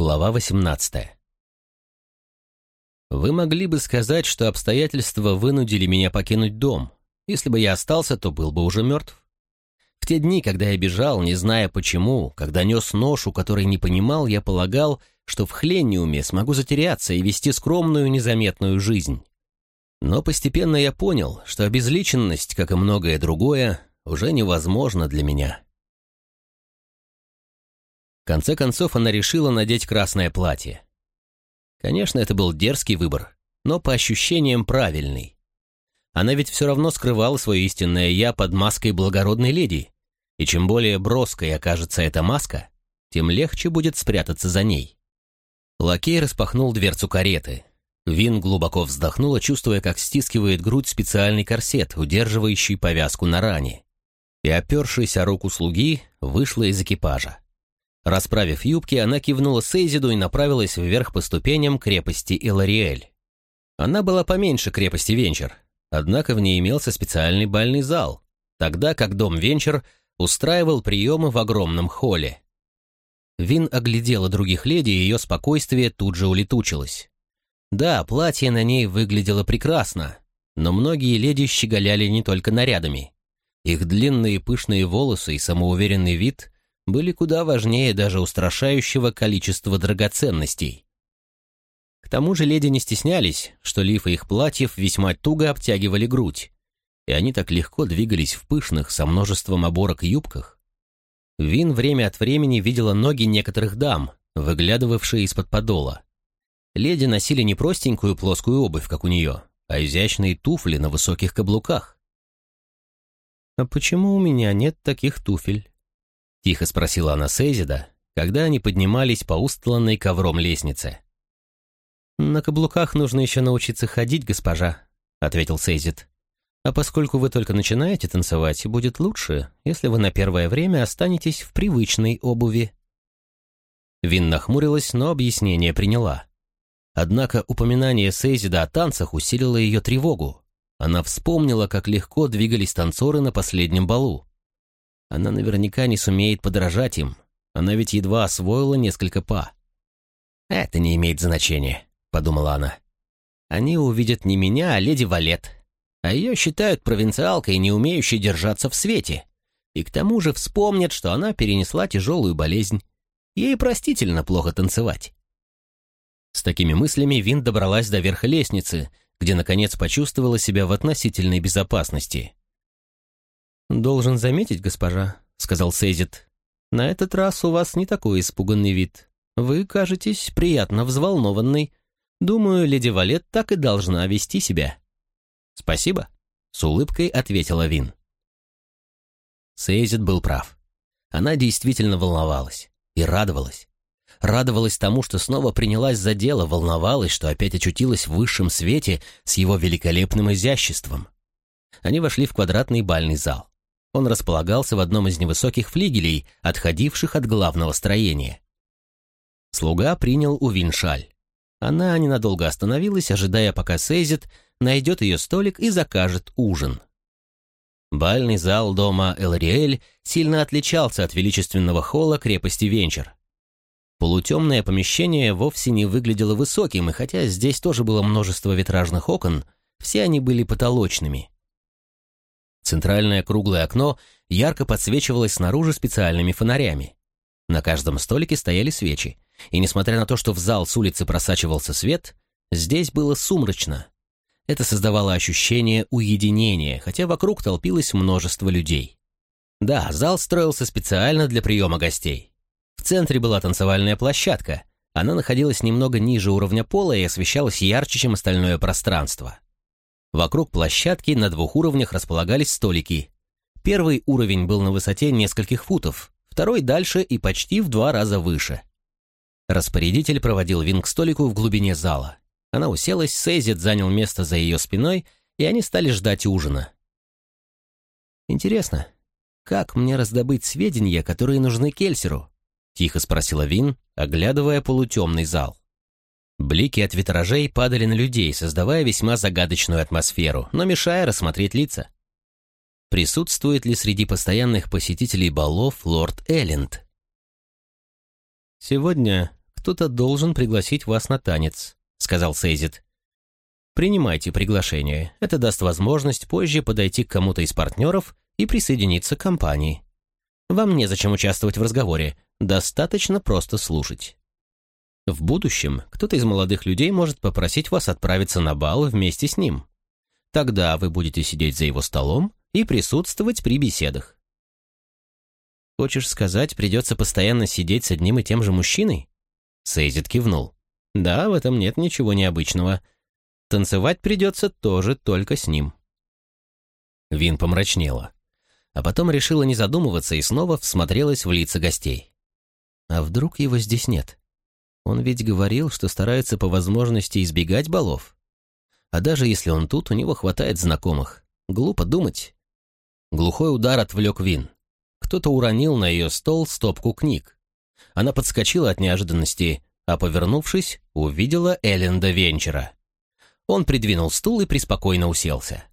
Глава 18 Вы могли бы сказать, что обстоятельства вынудили меня покинуть дом. Если бы я остался, то был бы уже мертв. В те дни, когда я бежал, не зная почему, когда нес ношу, который не понимал, я полагал, что в Хлениуме смогу затеряться и вести скромную, незаметную жизнь. Но постепенно я понял, что обезличенность, как и многое другое, уже невозможна для меня конце концов она решила надеть красное платье. Конечно, это был дерзкий выбор, но по ощущениям правильный. Она ведь все равно скрывала свое истинное «я» под маской благородной леди, и чем более броской окажется эта маска, тем легче будет спрятаться за ней. Лакей распахнул дверцу кареты. Вин глубоко вздохнула, чувствуя, как стискивает грудь специальный корсет, удерживающий повязку на ране. И, опершись о руку слуги, вышла из экипажа. Расправив юбки, она кивнула Сейзиду и направилась вверх по ступеням крепости Илариэль. Она была поменьше крепости Венчер, однако в ней имелся специальный бальный зал, тогда как дом Венчер устраивал приемы в огромном холле. Вин оглядела других леди, и ее спокойствие тут же улетучилось. Да, платье на ней выглядело прекрасно, но многие леди щеголяли не только нарядами. Их длинные пышные волосы и самоуверенный вид были куда важнее даже устрашающего количества драгоценностей. К тому же леди не стеснялись, что лифы их платьев весьма туго обтягивали грудь, и они так легко двигались в пышных со множеством оборок юбках. Вин время от времени видела ноги некоторых дам, выглядывавшие из-под подола. Леди носили не простенькую плоскую обувь, как у нее, а изящные туфли на высоких каблуках. «А почему у меня нет таких туфель?» — тихо спросила она Сейзида, когда они поднимались по устланной ковром лестнице. «На каблуках нужно еще научиться ходить, госпожа», — ответил Сейзид. «А поскольку вы только начинаете танцевать, будет лучше, если вы на первое время останетесь в привычной обуви». Вин нахмурилась, но объяснение приняла. Однако упоминание Сейзида о танцах усилило ее тревогу. Она вспомнила, как легко двигались танцоры на последнем балу. Она наверняка не сумеет подражать им. Она ведь едва освоила несколько па. «Это не имеет значения», — подумала она. «Они увидят не меня, а леди Валет. А ее считают провинциалкой, не умеющей держаться в свете. И к тому же вспомнят, что она перенесла тяжелую болезнь. Ей простительно плохо танцевать». С такими мыслями Вин добралась до верха лестницы, где, наконец, почувствовала себя в относительной безопасности. «Должен заметить, госпожа», — сказал Сейзит, — «на этот раз у вас не такой испуганный вид. Вы кажетесь приятно взволнованной. Думаю, леди Валет так и должна вести себя». «Спасибо», — с улыбкой ответила Вин. Сейзит был прав. Она действительно волновалась и радовалась. Радовалась тому, что снова принялась за дело, волновалась, что опять очутилась в высшем свете с его великолепным изяществом. Они вошли в квадратный бальный зал. Он располагался в одном из невысоких флигелей, отходивших от главного строения. Слуга принял у Виншаль. Она ненадолго остановилась, ожидая, пока Сейзит найдет ее столик и закажет ужин. Бальный зал дома Элариэль сильно отличался от величественного холла крепости Венчер. Полутемное помещение вовсе не выглядело высоким, и хотя здесь тоже было множество витражных окон, все они были потолочными. Центральное круглое окно ярко подсвечивалось снаружи специальными фонарями. На каждом столике стояли свечи, и несмотря на то, что в зал с улицы просачивался свет, здесь было сумрачно. Это создавало ощущение уединения, хотя вокруг толпилось множество людей. Да, зал строился специально для приема гостей. В центре была танцевальная площадка. Она находилась немного ниже уровня пола и освещалась ярче, чем остальное пространство. Вокруг площадки на двух уровнях располагались столики. Первый уровень был на высоте нескольких футов, второй дальше и почти в два раза выше. Распорядитель проводил Вин к столику в глубине зала. Она уселась, Сейзит занял место за ее спиной, и они стали ждать ужина. «Интересно, как мне раздобыть сведения, которые нужны Кельсеру?» — тихо спросила Вин, оглядывая полутемный зал. Блики от витражей падали на людей, создавая весьма загадочную атмосферу, но мешая рассмотреть лица. Присутствует ли среди постоянных посетителей балов лорд Элленд? «Сегодня кто-то должен пригласить вас на танец», — сказал Сейзит. «Принимайте приглашение. Это даст возможность позже подойти к кому-то из партнеров и присоединиться к компании. Вам незачем участвовать в разговоре, достаточно просто слушать. В будущем кто-то из молодых людей может попросить вас отправиться на бал вместе с ним. Тогда вы будете сидеть за его столом и присутствовать при беседах. Хочешь сказать, придется постоянно сидеть с одним и тем же мужчиной? Сейзит кивнул. Да, в этом нет ничего необычного. Танцевать придется тоже только с ним. Вин помрачнела а потом решила не задумываться и снова всмотрелась в лица гостей. А вдруг его здесь нет? Он ведь говорил, что старается по возможности избегать балов. А даже если он тут, у него хватает знакомых. Глупо думать. Глухой удар отвлек Вин. Кто-то уронил на ее стол стопку книг. Она подскочила от неожиданности, а, повернувшись, увидела Элленда Венчера. Он придвинул стул и преспокойно уселся.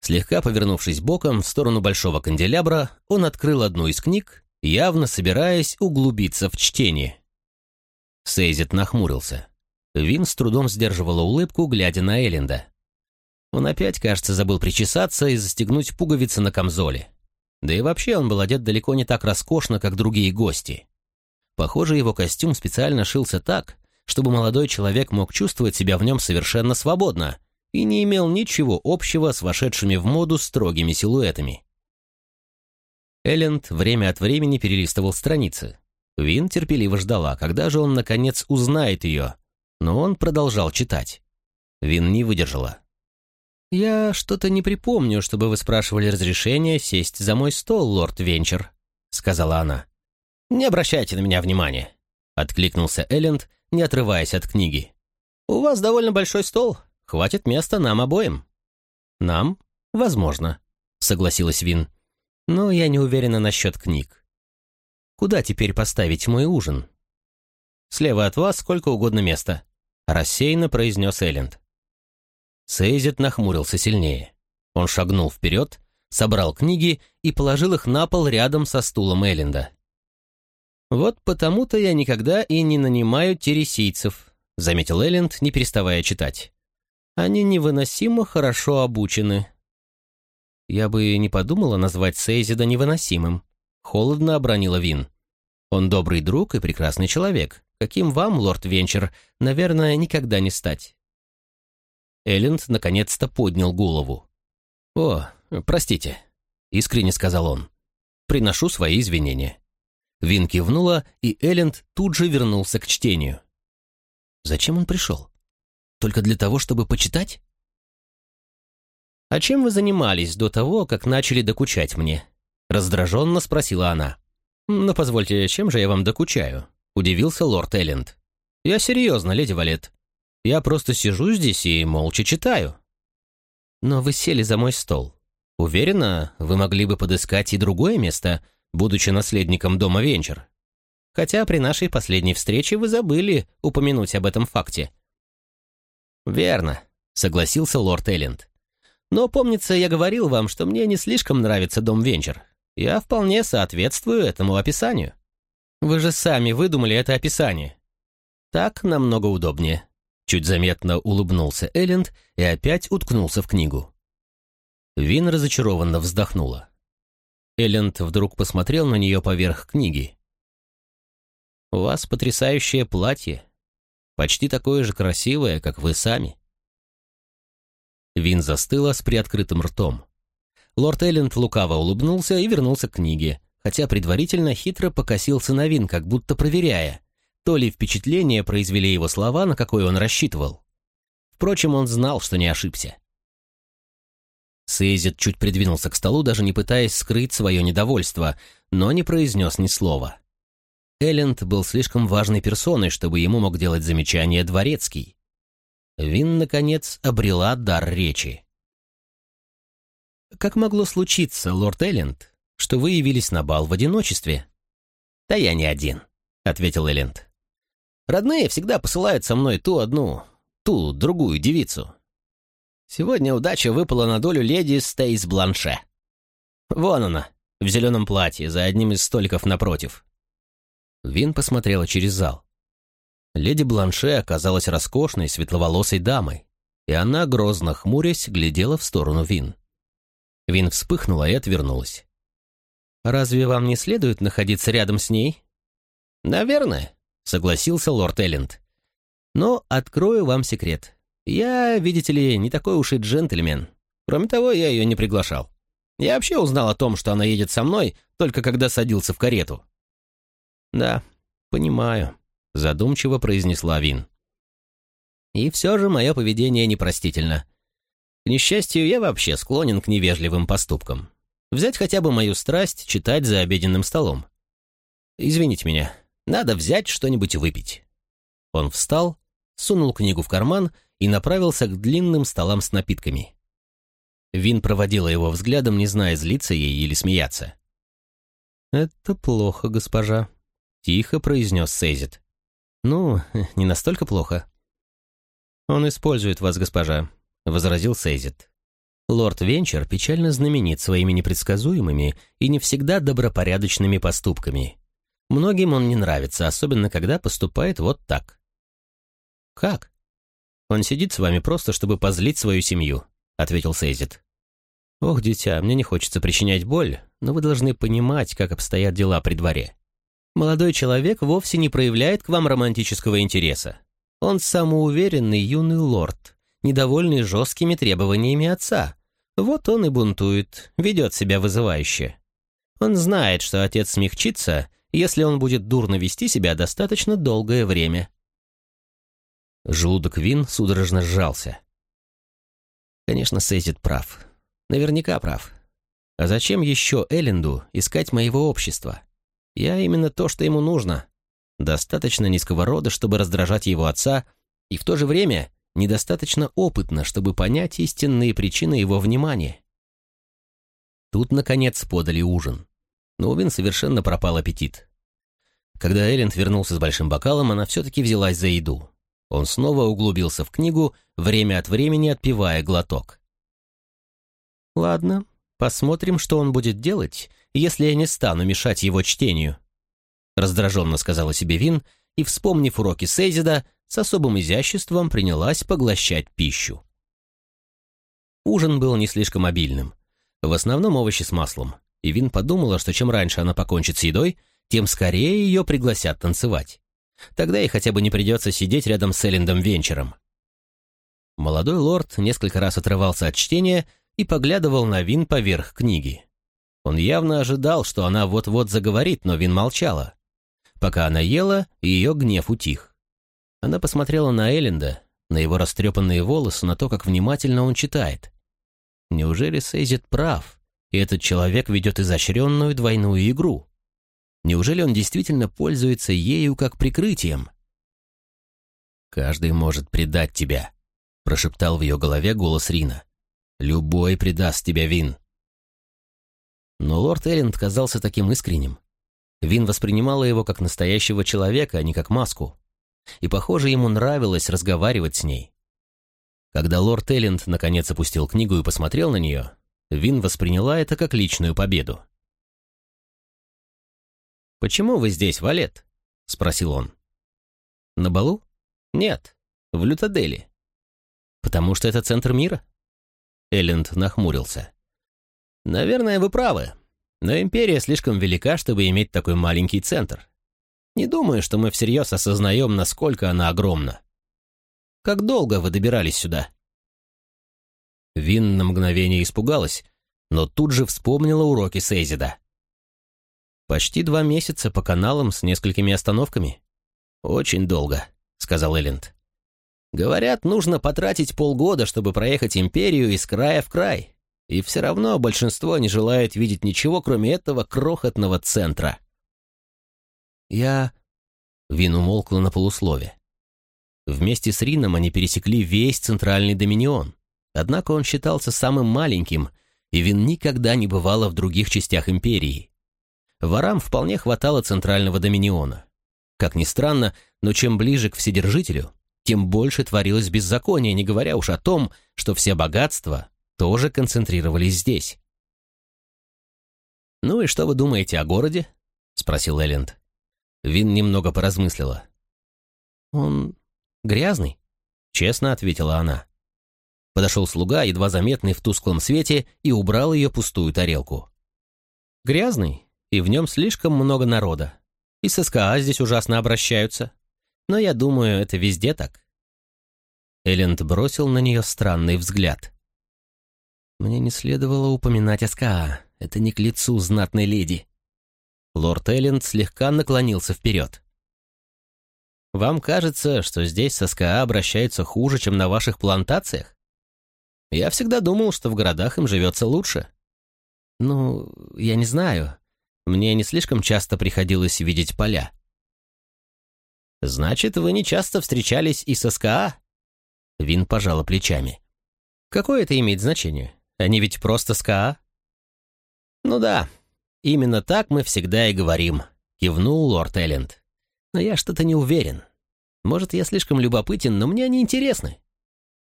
Слегка повернувшись боком в сторону большого канделябра, он открыл одну из книг, явно собираясь углубиться в чтение. Сейзит нахмурился. Вин с трудом сдерживала улыбку, глядя на Элленда. Он опять, кажется, забыл причесаться и застегнуть пуговицы на камзоле. Да и вообще он был одет далеко не так роскошно, как другие гости. Похоже, его костюм специально шился так, чтобы молодой человек мог чувствовать себя в нем совершенно свободно — и не имел ничего общего с вошедшими в моду строгими силуэтами. Элленд время от времени перелистывал страницы. Вин терпеливо ждала, когда же он, наконец, узнает ее, но он продолжал читать. Вин не выдержала. «Я что-то не припомню, чтобы вы спрашивали разрешения сесть за мой стол, лорд Венчер», — сказала она. «Не обращайте на меня внимания», — откликнулся Элленд, не отрываясь от книги. «У вас довольно большой стол, Хватит места нам обоим». «Нам? Возможно», — согласилась Вин. «Но я не уверена насчет книг. Куда теперь поставить мой ужин?» «Слева от вас сколько угодно места», — рассеянно произнес Элленд. Сейзет нахмурился сильнее. Он шагнул вперед, собрал книги и положил их на пол рядом со стулом Элленда. «Вот потому-то я никогда и не нанимаю тересийцев», — заметил Элленд, не переставая читать. Они невыносимо хорошо обучены. Я бы не подумала назвать Сейзида невыносимым. Холодно обронила Вин. Он добрый друг и прекрасный человек. Каким вам, лорд Венчер, наверное, никогда не стать. Элленд наконец-то поднял голову. «О, простите», — искренне сказал он. «Приношу свои извинения». Вин кивнула, и Элленд тут же вернулся к чтению. Зачем он пришел? Только для того, чтобы почитать? «А чем вы занимались до того, как начали докучать мне?» Раздраженно спросила она. «Ну, позвольте, чем же я вам докучаю?» Удивился лорд Элленд. «Я серьезно, леди Валет. Я просто сижу здесь и молча читаю». «Но вы сели за мой стол. Уверена, вы могли бы подыскать и другое место, будучи наследником дома Венчер. Хотя при нашей последней встрече вы забыли упомянуть об этом факте. «Верно», — согласился лорд Элленд. «Но, помнится, я говорил вам, что мне не слишком нравится дом Венчер. Я вполне соответствую этому описанию. Вы же сами выдумали это описание. Так намного удобнее». Чуть заметно улыбнулся Элленд и опять уткнулся в книгу. Вин разочарованно вздохнула. Элленд вдруг посмотрел на нее поверх книги. «У вас потрясающее платье», почти такое же красивое, как вы сами». Вин застыла с приоткрытым ртом. Лорд Элленд лукаво улыбнулся и вернулся к книге, хотя предварительно хитро покосился на Вин, как будто проверяя, то ли впечатление произвели его слова, на какое он рассчитывал. Впрочем, он знал, что не ошибся. Сейзит чуть придвинулся к столу, даже не пытаясь скрыть свое недовольство, но не произнес ни слова. Элленд был слишком важной персоной, чтобы ему мог делать замечания дворецкий. Вин, наконец, обрела дар речи. «Как могло случиться, лорд Элленд, что вы явились на бал в одиночестве?» «Да я не один», — ответил Элленд. «Родные всегда посылают со мной ту одну, ту другую девицу. Сегодня удача выпала на долю леди Стейс Бланше. Вон она, в зеленом платье, за одним из столиков напротив. Вин посмотрела через зал. Леди Бланше оказалась роскошной светловолосой дамой, и она, грозно хмурясь, глядела в сторону Вин. Вин вспыхнула и отвернулась. «Разве вам не следует находиться рядом с ней?» «Наверное», — согласился лорд Элленд. «Но открою вам секрет. Я, видите ли, не такой уж и джентльмен. Кроме того, я ее не приглашал. Я вообще узнал о том, что она едет со мной, только когда садился в карету». «Да, понимаю», — задумчиво произнесла Вин. «И все же мое поведение непростительно. К несчастью, я вообще склонен к невежливым поступкам. Взять хотя бы мою страсть читать за обеденным столом. Извините меня, надо взять что-нибудь выпить». Он встал, сунул книгу в карман и направился к длинным столам с напитками. Вин проводила его взглядом, не зная, злиться ей или смеяться. «Это плохо, госпожа», — тихо произнес Сейзит. «Ну, не настолько плохо». «Он использует вас, госпожа», — возразил Сейзит. Лорд Венчер печально знаменит своими непредсказуемыми и не всегда добропорядочными поступками. Многим он не нравится, особенно когда поступает вот так. «Как?» «Он сидит с вами просто, чтобы позлить свою семью», — ответил Сейзит. «Ох, дитя, мне не хочется причинять боль, но вы должны понимать, как обстоят дела при дворе. Молодой человек вовсе не проявляет к вам романтического интереса. Он самоуверенный юный лорд, недовольный жесткими требованиями отца. Вот он и бунтует, ведет себя вызывающе. Он знает, что отец смягчится, если он будет дурно вести себя достаточно долгое время. Желудок Вин судорожно сжался. Конечно, Сейзит прав. Наверняка прав. А зачем еще Элленду искать моего общества? Я именно то, что ему нужно. Достаточно низкого рода, чтобы раздражать его отца, и в то же время недостаточно опытно, чтобы понять истинные причины его внимания. Тут, наконец, подали ужин. Но у Вин совершенно пропал аппетит. Когда Элленд вернулся с большим бокалом, она все-таки взялась за еду. Он снова углубился в книгу, время от времени отпивая глоток. «Ладно, посмотрим, что он будет делать, если я не стану мешать его чтению», раздраженно сказала себе Вин и, вспомнив уроки Сейзида, с особым изяществом принялась поглощать пищу. Ужин был не слишком обильным. В основном овощи с маслом, и Вин подумала, что чем раньше она покончит с едой, тем скорее ее пригласят танцевать. Тогда ей хотя бы не придется сидеть рядом с Эллендом Венчером. Молодой лорд несколько раз отрывался от чтения и поглядывал на Вин поверх книги. Он явно ожидал, что она вот-вот заговорит, но Вин молчала. Пока она ела, ее гнев утих. Она посмотрела на Элленда, на его растрепанные волосы, на то, как внимательно он читает. Неужели Сейзит прав, и этот человек ведет изощренную двойную игру? Неужели он действительно пользуется ею как прикрытием? «Каждый может предать тебя», — прошептал в ее голове голос Рина. «Любой предаст тебя, Вин». Но лорд Элленд казался таким искренним. Вин воспринимала его как настоящего человека, а не как маску. И, похоже, ему нравилось разговаривать с ней. Когда лорд Элленд наконец опустил книгу и посмотрел на нее, Вин восприняла это как личную победу. «Почему вы здесь, Валет?» — спросил он. «На балу?» «Нет, в Лютадели». «Потому что это центр мира?» Элленд нахмурился. «Наверное, вы правы, но империя слишком велика, чтобы иметь такой маленький центр. Не думаю, что мы всерьез осознаем, насколько она огромна. Как долго вы добирались сюда?» Вин на мгновение испугалась, но тут же вспомнила уроки Сейзида. Почти два месяца по каналам с несколькими остановками. Очень долго, сказал Элленд. Говорят, нужно потратить полгода, чтобы проехать империю из края в край. И все равно большинство не желает видеть ничего, кроме этого крохотного центра. Я... Вин умолкла на полуслове. Вместе с Рином они пересекли весь центральный доминион. Однако он считался самым маленьким, и Вин никогда не бывала в других частях империи. Ворам вполне хватало центрального доминиона. Как ни странно, но чем ближе к Вседержителю, тем больше творилось беззакония, не говоря уж о том, что все богатства тоже концентрировались здесь. «Ну и что вы думаете о городе?» — спросил Элленд. Вин немного поразмыслила. Он грязный, честно ответила она. Подошел слуга, едва заметный в тусклом свете, и убрал ее пустую тарелку. Грязный, и в нем слишком много народа. И с СКА здесь ужасно обращаются. Но я думаю, это везде так. Элленд бросил на нее странный взгляд. Мне не следовало упоминать СКА. Это не к лицу знатной леди. Лорд Элленд слегка наклонился вперед. «Вам кажется, что здесь со скаа обращаются хуже, чем на ваших плантациях? Я всегда думал, что в городах им живется лучше. Ну, я не знаю. Мне не слишком часто приходилось видеть поля. Значит, вы не часто встречались и со скаа? Вин пожала плечами. Какое это имеет значение? Они ведь просто скаа? Ну да, именно так мы всегда и говорим, кивнул лорд Элленд. Но я что-то не уверен. Может, я слишком любопытен, но мне они интересны.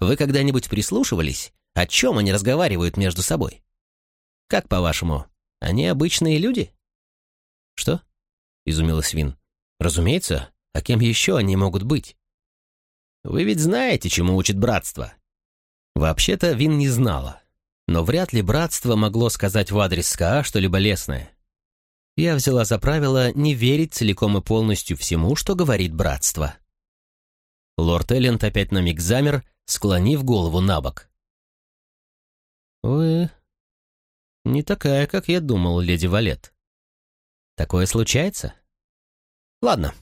Вы когда-нибудь прислушивались, о чем они разговаривают между собой? Как по-вашему, они обычные люди? Что? Изумилась Вин. Разумеется, а кем еще они могут быть? Вы ведь знаете, чему учит братство. Вообще-то Вин не знала, но вряд ли братство могло сказать в адрес СКА что-либо лесное. Я взяла за правило не верить целиком и полностью всему, что говорит братство. Лорд Элленд опять на миг замер, склонив голову на бок. «Вы не такая, как я думал, леди Валет. Такое случается? Ладно,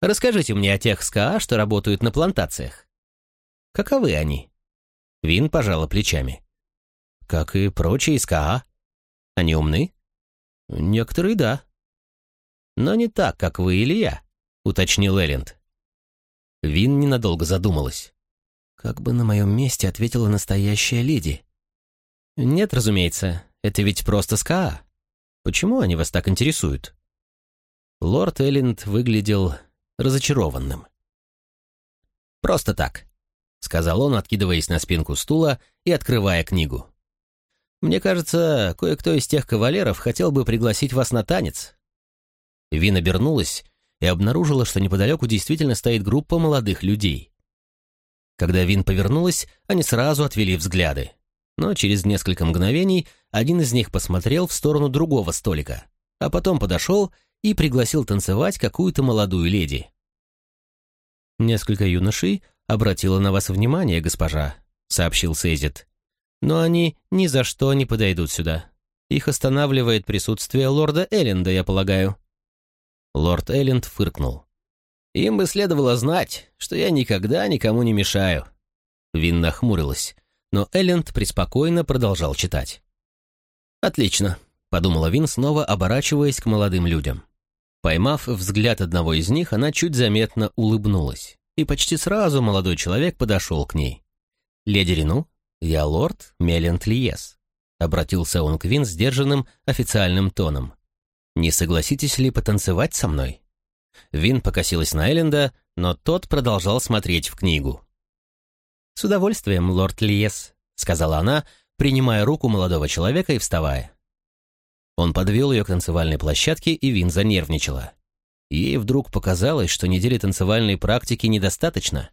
расскажите мне о тех СКА, что работают на плантациях. Каковы они?» Вин пожала плечами. «Как и прочие СКА. Они умны?» «Некоторые — да». «Но не так, как вы или я», — уточнил Элленд. Вин ненадолго задумалась. «Как бы на моем месте ответила настоящая леди?» «Нет, разумеется, это ведь просто СКА. Почему они вас так интересуют?» Лорд Элленд выглядел разочарованным. «Просто так», — сказал он, откидываясь на спинку стула и открывая книгу. «Мне кажется, кое-кто из тех кавалеров хотел бы пригласить вас на танец». Вин обернулась и обнаружила, что неподалеку действительно стоит группа молодых людей. Когда Вин повернулась, они сразу отвели взгляды но через несколько мгновений один из них посмотрел в сторону другого столика, а потом подошел и пригласил танцевать какую-то молодую леди. «Несколько юношей обратило на вас внимание, госпожа», — сообщил Сейзит. «Но они ни за что не подойдут сюда. Их останавливает присутствие лорда Элленда, я полагаю». Лорд Элленд фыркнул. «Им бы следовало знать, что я никогда никому не мешаю». Вин нахмурилась но Элленд преспокойно продолжал читать. «Отлично», — подумала Вин, снова оборачиваясь к молодым людям. Поймав взгляд одного из них, она чуть заметно улыбнулась, и почти сразу молодой человек подошел к ней. «Леди Рину, я лорд Мелент Лиес», — обратился он к Вин сдержанным официальным тоном. «Не согласитесь ли потанцевать со мной?» Вин покосилась на Элленда, но тот продолжал смотреть в книгу. «С удовольствием, лорд Лиес», — сказала она, принимая руку молодого человека и вставая. Он подвел ее к танцевальной площадке, и Вин занервничала. Ей вдруг показалось, что недели танцевальной практики недостаточно.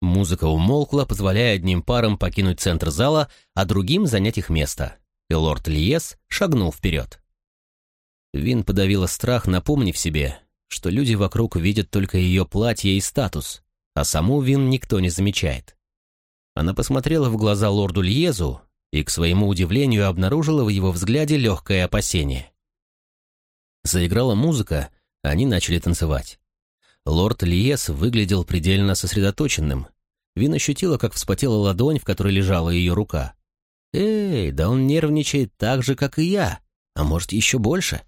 Музыка умолкла, позволяя одним парам покинуть центр зала, а другим занять их место, и лорд Лиес шагнул вперед. Вин подавила страх, напомнив себе, что люди вокруг видят только ее платье и статус, а саму Вин никто не замечает. Она посмотрела в глаза лорду Льезу и, к своему удивлению, обнаружила в его взгляде легкое опасение. Заиграла музыка, они начали танцевать. Лорд Льез выглядел предельно сосредоточенным. Вин ощутила, как вспотела ладонь, в которой лежала ее рука. «Эй, да он нервничает так же, как и я, а может, еще больше».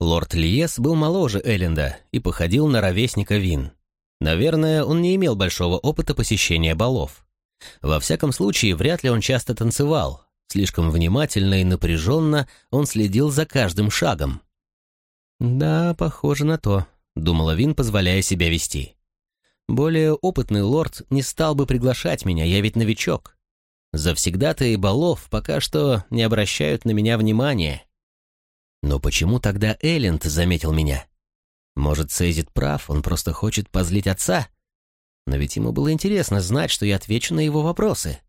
Лорд Льес был моложе Элленда и походил на ровесника Вин. Наверное, он не имел большого опыта посещения балов. Во всяком случае, вряд ли он часто танцевал. Слишком внимательно и напряженно он следил за каждым шагом. «Да, похоже на то», — думала Вин, позволяя себя вести. «Более опытный лорд не стал бы приглашать меня, я ведь новичок. Завсегда-то и балов пока что не обращают на меня внимания». Но почему тогда Элленд заметил меня? Может, Сейзит прав, он просто хочет позлить отца? Но ведь ему было интересно знать, что я отвечу на его вопросы.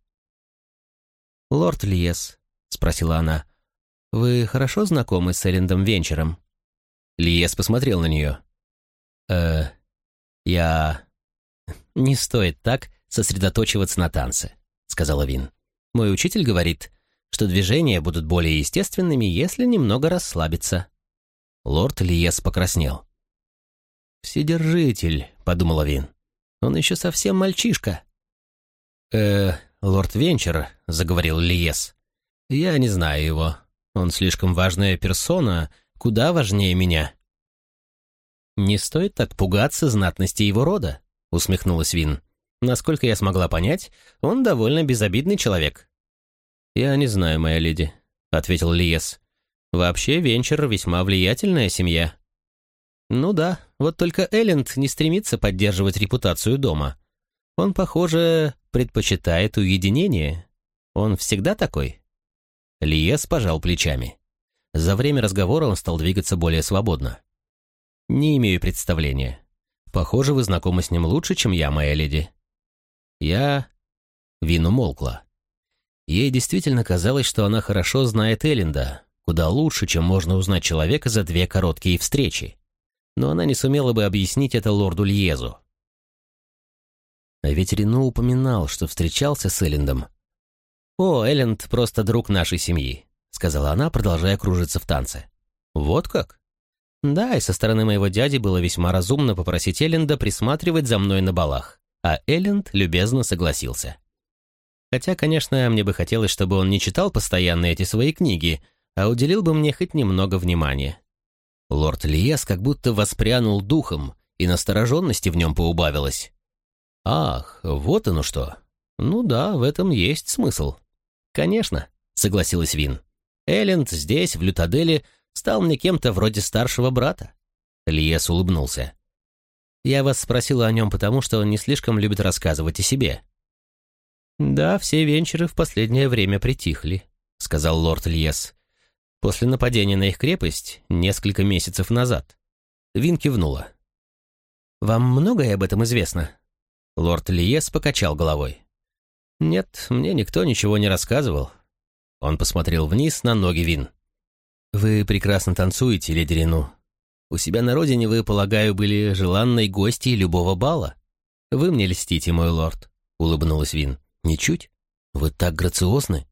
«Лорд Лиес», — спросила она, — «вы хорошо знакомы с Эллендом Венчером?» Лиес посмотрел на нее. «Э, я...» «Не стоит так сосредоточиваться на танце», — сказала Вин. «Мой учитель говорит, что движения будут более естественными, если немного расслабиться». Лорд Лиес покраснел. «Вседержитель», — подумала Вин. «Он еще совсем мальчишка». «Э, лорд Венчер», — заговорил Лиес. «Я не знаю его. Он слишком важная персона, куда важнее меня». «Не стоит так пугаться знатности его рода», — усмехнулась Вин. «Насколько я смогла понять, он довольно безобидный человек». «Я не знаю, моя леди», — ответил Лиес. «Вообще, Венчер весьма влиятельная семья». Ну да, вот только Элленд не стремится поддерживать репутацию дома. Он, похоже, предпочитает уединение. Он всегда такой. Лиес пожал плечами. За время разговора он стал двигаться более свободно. «Не имею представления. Похоже, вы знакомы с ним лучше, чем я, моя леди». «Я...» Вин умолкла. Ей действительно казалось, что она хорошо знает Элленда, куда лучше, чем можно узнать человека за две короткие встречи но она не сумела бы объяснить это лорду Льезу. А ведь Рено упоминал, что встречался с Эллендом. «О, Элленд просто друг нашей семьи», — сказала она, продолжая кружиться в танце. «Вот как?» «Да, и со стороны моего дяди было весьма разумно попросить Элленда присматривать за мной на балах, а Элленд любезно согласился. Хотя, конечно, мне бы хотелось, чтобы он не читал постоянно эти свои книги, а уделил бы мне хоть немного внимания. Лорд Лиес как будто воспрянул духом, и настороженности в нем поубавилось. «Ах, вот оно что! Ну да, в этом есть смысл». «Конечно», — согласилась Вин. «Элленд здесь, в Лютаделе, стал мне кем-то вроде старшего брата». Лиес улыбнулся. «Я вас спросила о нем потому, что он не слишком любит рассказывать о себе». «Да, все венчеры в последнее время притихли», — сказал лорд Льес после нападения на их крепость несколько месяцев назад. Вин кивнула. «Вам многое об этом известно?» Лорд Лиес покачал головой. «Нет, мне никто ничего не рассказывал». Он посмотрел вниз на ноги Вин. «Вы прекрасно танцуете, леди Рину. У себя на родине вы, полагаю, были желанной гостьей любого бала. Вы мне льстите, мой лорд», — улыбнулась Вин. «Ничуть. Вы так грациозны».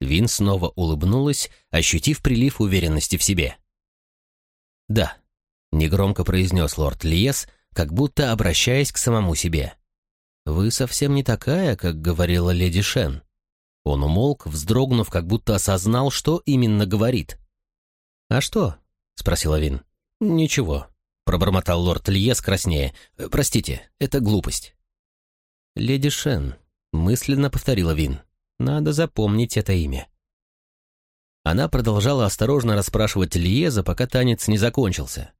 Вин снова улыбнулась, ощутив прилив уверенности в себе. «Да», — негромко произнес лорд Лиес, как будто обращаясь к самому себе. «Вы совсем не такая, как говорила леди Шен». Он умолк, вздрогнув, как будто осознал, что именно говорит. «А что?» — спросила Вин. «Ничего», — пробормотал лорд Льес краснее. «Простите, это глупость». «Леди Шен», — мысленно повторила Вин. Надо запомнить это имя. Она продолжала осторожно расспрашивать Лиеза, пока танец не закончился.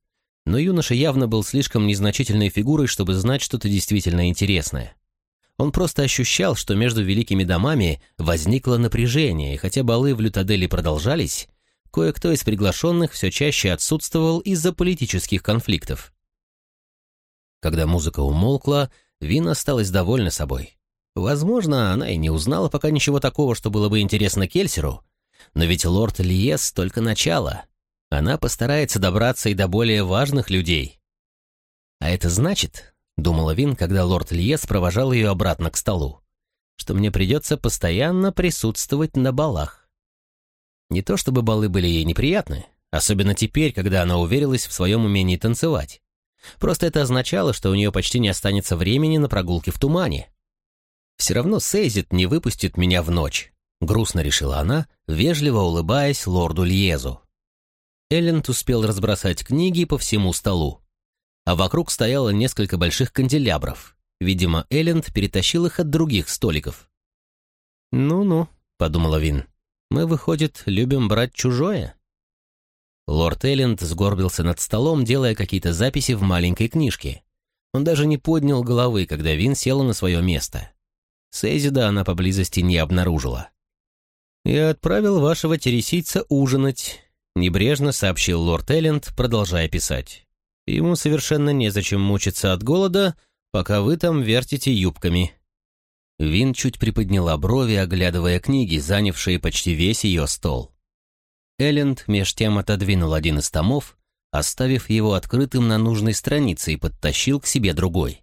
Но юноша явно был слишком незначительной фигурой, чтобы знать что-то действительно интересное. Он просто ощущал, что между великими домами возникло напряжение, и хотя балы в Лютаделе продолжались, кое-кто из приглашенных все чаще отсутствовал из-за политических конфликтов. Когда музыка умолкла, Вин осталась довольна собой. Возможно, она и не узнала пока ничего такого, что было бы интересно Кельсеру, но ведь лорд Лиес только начало. Она постарается добраться и до более важных людей. А это значит, думала Вин, когда лорд Лиес провожал ее обратно к столу, что мне придется постоянно присутствовать на балах. Не то чтобы балы были ей неприятны, особенно теперь, когда она уверилась в своем умении танцевать. Просто это означало, что у нее почти не останется времени на прогулки в тумане. Все равно Сейзит не выпустит меня в ночь», — грустно решила она, вежливо улыбаясь лорду Льезу. Элленд успел разбросать книги по всему столу. А вокруг стояло несколько больших канделябров. Видимо, Элленд перетащил их от других столиков. «Ну-ну», — подумала Вин, — «мы, выходит, любим брать чужое». Лорд Элленд сгорбился над столом, делая какие-то записи в маленькой книжке. Он даже не поднял головы, когда Вин села на свое место. Сейзида она поблизости не обнаружила. «Я отправил вашего тересийца ужинать», — небрежно сообщил лорд Элленд, продолжая писать. Ему совершенно незачем мучиться от голода, пока вы там вертите юбками». Вин чуть приподняла брови, оглядывая книги, занявшие почти весь ее стол. Элленд меж тем отодвинул один из томов, оставив его открытым на нужной странице и подтащил к себе другой.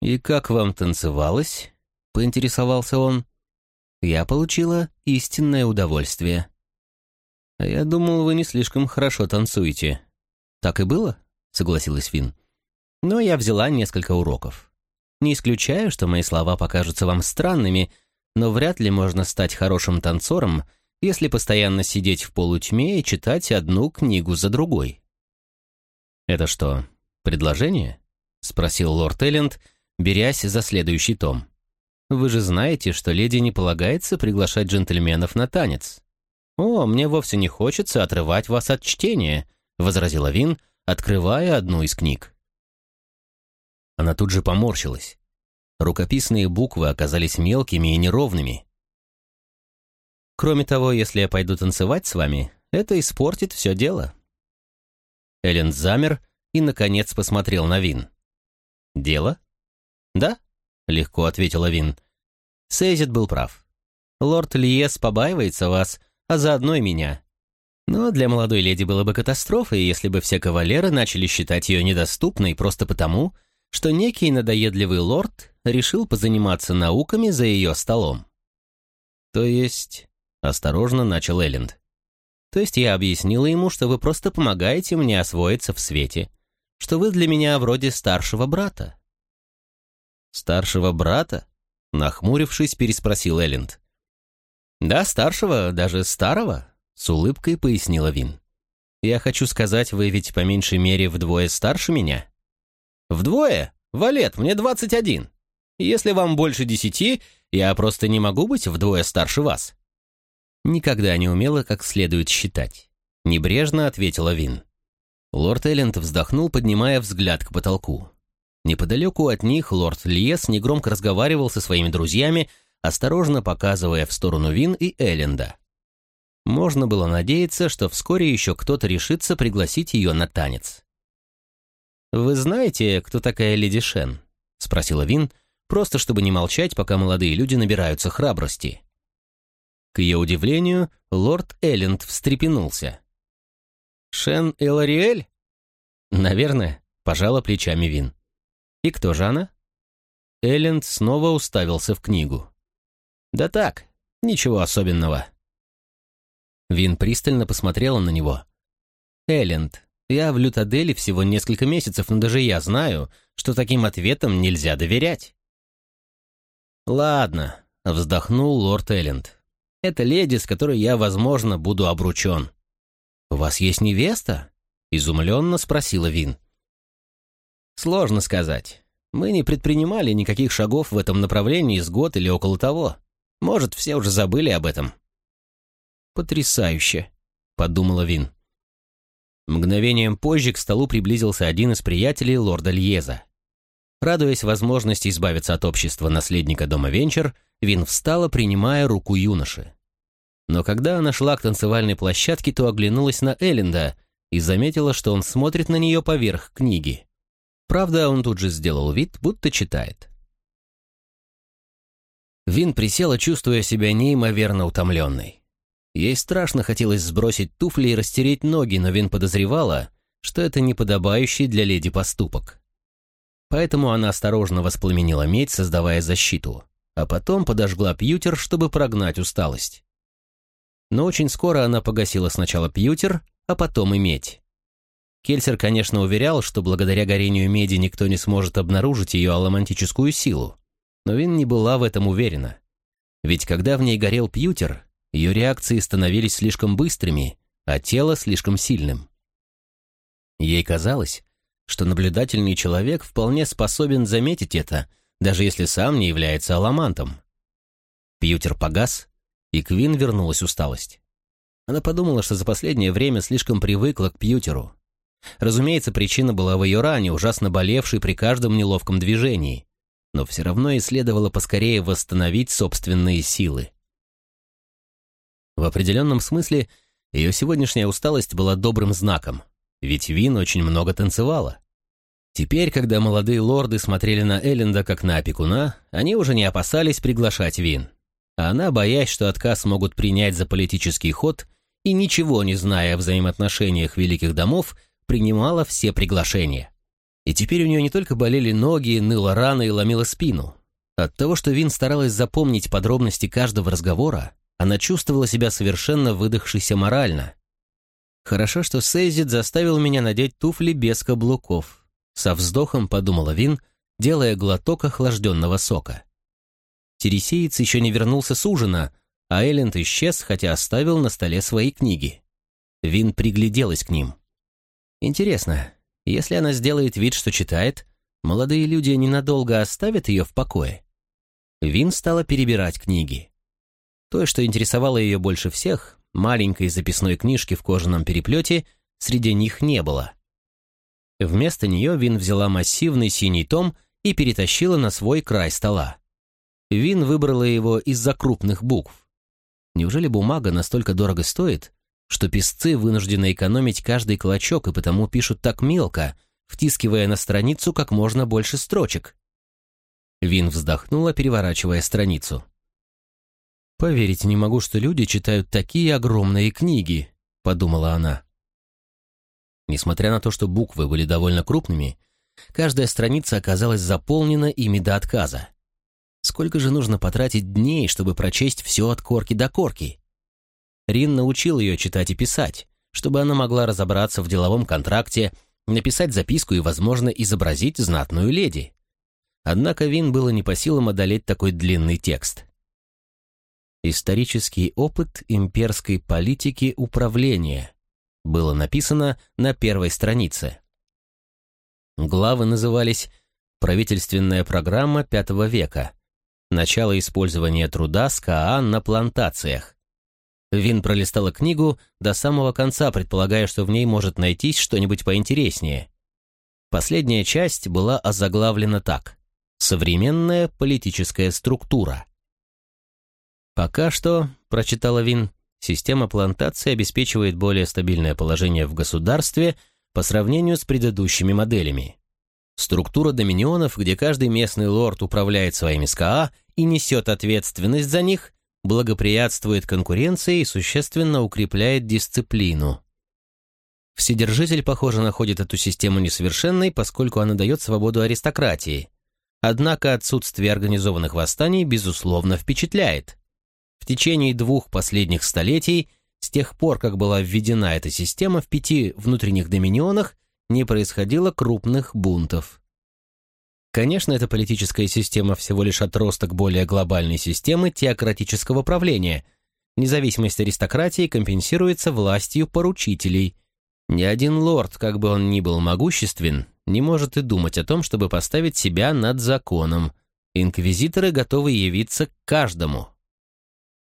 «И как вам танцевалось?» — поинтересовался он. «Я получила истинное удовольствие». «Я думал, вы не слишком хорошо танцуете». «Так и было?» — согласилась Финн. «Но я взяла несколько уроков. Не исключаю, что мои слова покажутся вам странными, но вряд ли можно стать хорошим танцором, если постоянно сидеть в полутьме и читать одну книгу за другой». «Это что, предложение?» — спросил лорд Элленд, берясь за следующий том. «Вы же знаете, что леди не полагается приглашать джентльменов на танец». «О, мне вовсе не хочется отрывать вас от чтения», — возразила Вин, открывая одну из книг. Она тут же поморщилась. Рукописные буквы оказались мелкими и неровными. «Кроме того, если я пойду танцевать с вами, это испортит все дело». Эллен замер и, наконец, посмотрел на Вин. «Дело?» «Да», — легко ответила Вин. Сейзит был прав. «Лорд Лиес побаивается вас, а заодно и меня. Но для молодой леди было бы катастрофой, если бы все кавалеры начали считать ее недоступной просто потому, что некий надоедливый лорд решил позаниматься науками за ее столом. То есть, осторожно начал Элленд. То есть я объяснила ему, что вы просто помогаете мне освоиться в свете, что вы для меня вроде старшего брата. Старшего брата? Нахмурившись, переспросил Элленд. «Да, старшего, даже старого», — с улыбкой пояснила Вин. «Я хочу сказать, вы ведь по меньшей мере вдвое старше меня». «Вдвое? Валет, мне двадцать один. Если вам больше десяти, я просто не могу быть вдвое старше вас». Никогда не умела как следует считать. Небрежно ответила Вин. Лорд Элленд вздохнул, поднимая взгляд к потолку. Неподалеку от них лорд Льес негромко разговаривал со своими друзьями, осторожно показывая в сторону Вин и Элленда. Можно было надеяться, что вскоре еще кто-то решится пригласить ее на танец. «Вы знаете, кто такая леди Шен?» — спросила Вин, просто чтобы не молчать, пока молодые люди набираются храбрости. К ее удивлению, лорд Элленд встрепенулся. «Шен Элариэль?» «Наверное», — пожала плечами Вин. «И кто же она?» Элленд снова уставился в книгу. «Да так, ничего особенного». Вин пристально посмотрела на него. «Элленд, я в Лютаделе всего несколько месяцев, но даже я знаю, что таким ответам нельзя доверять». «Ладно», — вздохнул лорд Элленд. «Это леди, с которой я, возможно, буду обручен». «У вас есть невеста?» — изумленно спросила Вин. «Сложно сказать. Мы не предпринимали никаких шагов в этом направлении с год или около того. Может, все уже забыли об этом». «Потрясающе», — подумала Вин. Мгновением позже к столу приблизился один из приятелей лорда Льеза. Радуясь возможности избавиться от общества наследника дома Венчер, Вин встала, принимая руку юноши. Но когда она шла к танцевальной площадке, то оглянулась на Элленда и заметила, что он смотрит на нее поверх книги. Правда, он тут же сделал вид, будто читает. Вин присела, чувствуя себя неимоверно утомленной. Ей страшно хотелось сбросить туфли и растереть ноги, но Вин подозревала, что это неподобающий для леди поступок. Поэтому она осторожно воспламенила медь, создавая защиту, а потом подожгла пьютер, чтобы прогнать усталость. Но очень скоро она погасила сначала пьютер, а потом и медь. Кельсер, конечно, уверял, что благодаря горению меди никто не сможет обнаружить ее аламантическую силу но Вин не была в этом уверена. Ведь когда в ней горел пьютер, ее реакции становились слишком быстрыми, а тело слишком сильным. Ей казалось, что наблюдательный человек вполне способен заметить это, даже если сам не является аламантом. Пьютер погас, и Квин вернулась усталость. Она подумала, что за последнее время слишком привыкла к пьютеру. Разумеется, причина была в ее ране, ужасно болевшей при каждом неловком движении, но все равно и следовало поскорее восстановить собственные силы. Определенном смысле ее сегодняшняя усталость была добрым знаком. ведь Вин очень много танцевала. Теперь, когда молодые лорды смотрели на Элленда как на опекуна, они уже не опасались приглашать Вин. А она, боясь, что отказ могут принять за политический ход, и ничего не зная о взаимоотношениях великих домов, принимала все приглашения. И теперь у нее не только болели ноги, ныла рана и ломила спину. От того, что Вин старалась запомнить подробности каждого разговора, она чувствовала себя совершенно выдохшейся морально. «Хорошо, что Сейзит заставил меня надеть туфли без каблуков», со вздохом подумала Вин, делая глоток охлажденного сока. Тересеец еще не вернулся с ужина, а Элленд исчез, хотя оставил на столе свои книги. Вин пригляделась к ним. Интересно, если она сделает вид, что читает, молодые люди ненадолго оставят ее в покое? Вин стала перебирать книги. То, что интересовало ее больше всех, маленькой записной книжки в кожаном переплете, среди них не было. Вместо нее Вин взяла массивный синий том и перетащила на свой край стола. Вин выбрала его из-за крупных букв. Неужели бумага настолько дорого стоит, что писцы вынуждены экономить каждый клочок и потому пишут так мелко, втискивая на страницу как можно больше строчек? Вин вздохнула, переворачивая страницу. «Поверить не могу, что люди читают такие огромные книги», — подумала она. Несмотря на то, что буквы были довольно крупными, каждая страница оказалась заполнена ими до отказа. Сколько же нужно потратить дней, чтобы прочесть все от корки до корки? Рин научил ее читать и писать, чтобы она могла разобраться в деловом контракте, написать записку и, возможно, изобразить знатную леди. Однако Вин было не по силам одолеть такой длинный текст. Исторический опыт имперской политики управления было написано на первой странице. Главы назывались «Правительственная программа V века», «Начало использования труда с КАА на плантациях». Вин пролистала книгу до самого конца, предполагая, что в ней может найтись что-нибудь поинтереснее. Последняя часть была озаглавлена так Современная политическая структура. Пока что, прочитала Вин, система плантации обеспечивает более стабильное положение в государстве по сравнению с предыдущими моделями. Структура доминионов, где каждый местный лорд управляет своими СКА и несет ответственность за них, благоприятствует конкуренции и существенно укрепляет дисциплину. Вседержитель, похоже, находит эту систему несовершенной, поскольку она дает свободу аристократии, Однако отсутствие организованных восстаний, безусловно, впечатляет. В течение двух последних столетий, с тех пор, как была введена эта система, в пяти внутренних доминионах не происходило крупных бунтов. Конечно, эта политическая система всего лишь отросток более глобальной системы теократического правления. Независимость аристократии компенсируется властью поручителей. Ни один лорд, как бы он ни был могуществен, не может и думать о том, чтобы поставить себя над законом. Инквизиторы готовы явиться к каждому.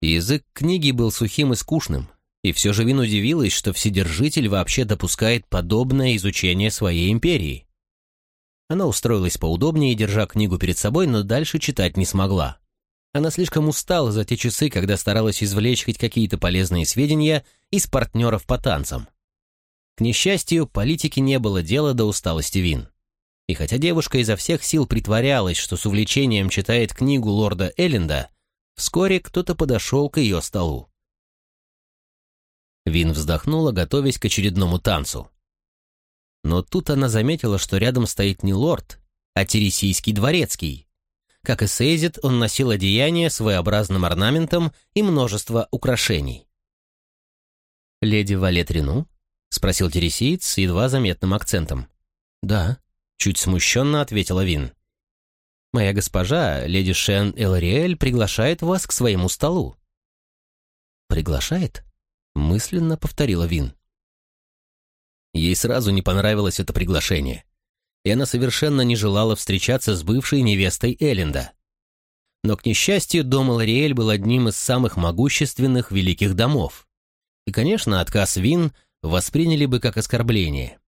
Язык книги был сухим и скучным, и все же Вин удивилась, что Вседержитель вообще допускает подобное изучение своей империи. Она устроилась поудобнее, держа книгу перед собой, но дальше читать не смогла. Она слишком устала за те часы, когда старалась извлечь хоть какие-то полезные сведения из партнеров по танцам. К несчастью, политике не было дела до усталости Вин. И хотя девушка изо всех сил притворялась, что с увлечением читает книгу лорда Элленда, вскоре кто-то подошел к ее столу. Вин вздохнула, готовясь к очередному танцу. Но тут она заметила, что рядом стоит не лорд, а тересийский дворецкий. Как и Сейзит, он носил одеяние своеобразным орнаментом и множество украшений. «Леди Валет Рину?» — спросил тересиец с едва заметным акцентом. «Да», — чуть смущенно ответила Вин. «Моя госпожа, леди Шен Элариэль, приглашает вас к своему столу». «Приглашает?» — мысленно повторила Вин. Ей сразу не понравилось это приглашение, и она совершенно не желала встречаться с бывшей невестой Элленда. Но, к несчастью, дом Элариэль был одним из самых могущественных великих домов. И, конечно, отказ Вин — восприняли бы как оскорбление.